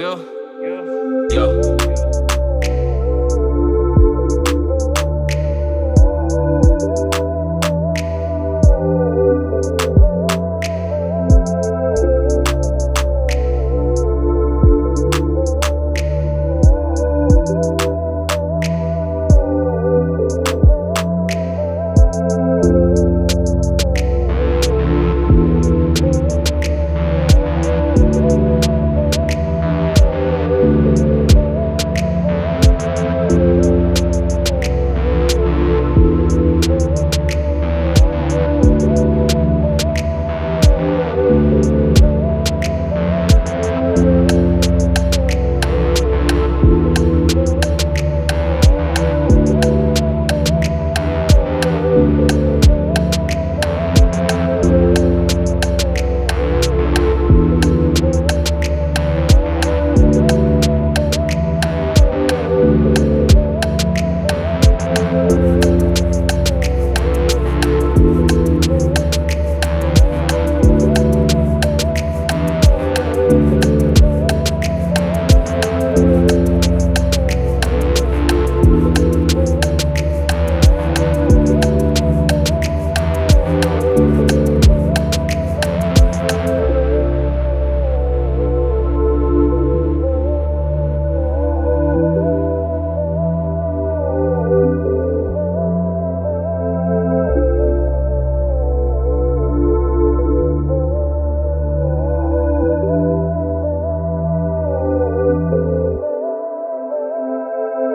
Yo, yo, yo.